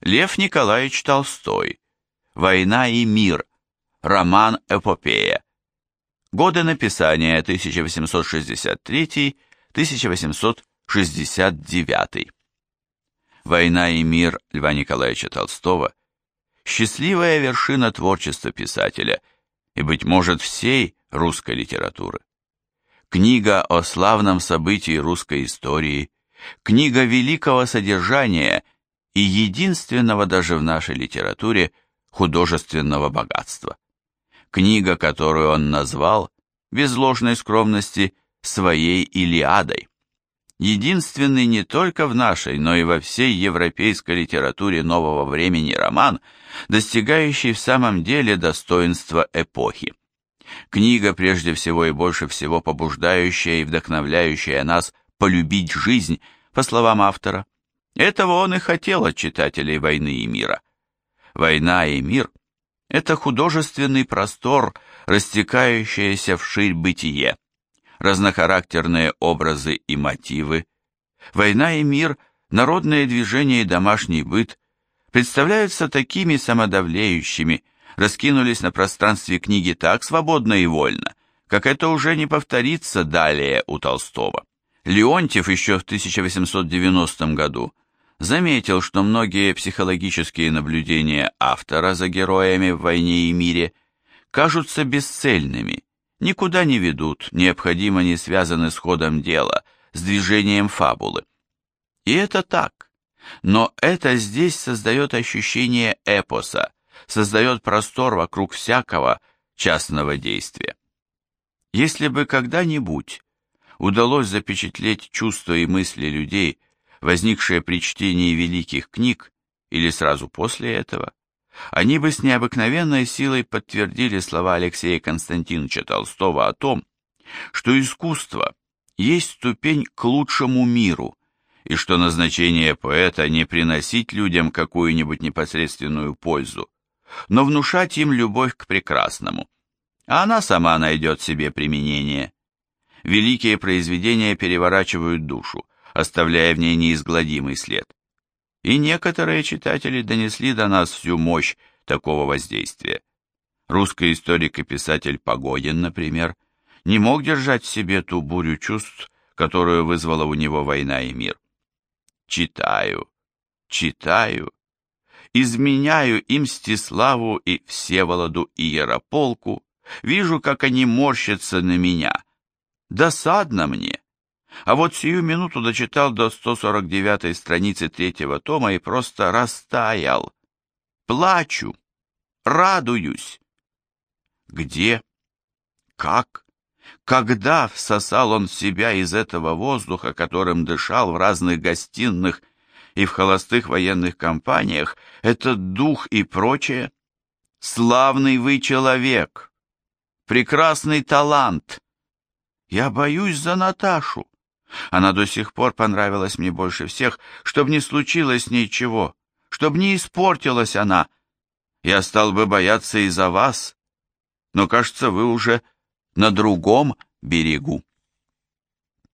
Лев Николаевич Толстой. Война и мир. Роман-эпопея. Годы написания 1863-1869. «Война и мир» Льва Николаевича Толстого – счастливая вершина творчества писателя и, быть может, всей русской литературы. Книга о славном событии русской истории, книга великого содержания и единственного даже в нашей литературе художественного богатства. Книга, которую он назвал, без ложной скромности, своей Илиадой единственный не только в нашей, но и во всей европейской литературе нового времени роман, достигающий в самом деле достоинства эпохи. Книга, прежде всего и больше всего побуждающая и вдохновляющая нас полюбить жизнь, по словам автора. Этого он и хотел от читателей «Войны и мира». «Война и мир» — это художественный простор, растекающееся вширь бытие разнохарактерные образы и мотивы, война и мир, народное движение и домашний быт представляются такими самодавлеющими, раскинулись на пространстве книги так свободно и вольно, как это уже не повторится далее у Толстого. Леонтьев еще в 1890 году заметил, что многие психологические наблюдения автора за героями в «Войне и мире» кажутся бесцельными, никуда не ведут, необходимо не связаны с ходом дела, с движением фабулы. И это так. Но это здесь создает ощущение эпоса, создает простор вокруг всякого частного действия. Если бы когда-нибудь удалось запечатлеть чувства и мысли людей, возникшие при чтении великих книг, или сразу после этого, они бы с необыкновенной силой подтвердили слова Алексея Константиновича Толстого о том, что искусство есть ступень к лучшему миру, и что назначение поэта не приносить людям какую-нибудь непосредственную пользу, но внушать им любовь к прекрасному, а она сама найдет себе применение. Великие произведения переворачивают душу, оставляя в ней неизгладимый след и некоторые читатели донесли до нас всю мощь такого воздействия. Русский историк и писатель Погодин, например, не мог держать в себе ту бурю чувств, которую вызвала у него война и мир. Читаю, читаю, изменяю им Мстиславу и Всеволоду и Ярополку, вижу, как они морщатся на меня. Досадно мне. А вот сию минуту дочитал до 149 страницы третьего тома и просто растаял. Плачу, радуюсь. Где? Как? Когда всосал он себя из этого воздуха, которым дышал в разных гостиных и в холостых военных компаниях, этот дух и прочее? Славный вы человек! Прекрасный талант! Я боюсь за Наташу. Она до сих пор понравилась мне больше всех, чтобы не случилось с ней чего, чтобы не испортилась она. Я стал бы бояться и за вас, но, кажется, вы уже на другом берегу.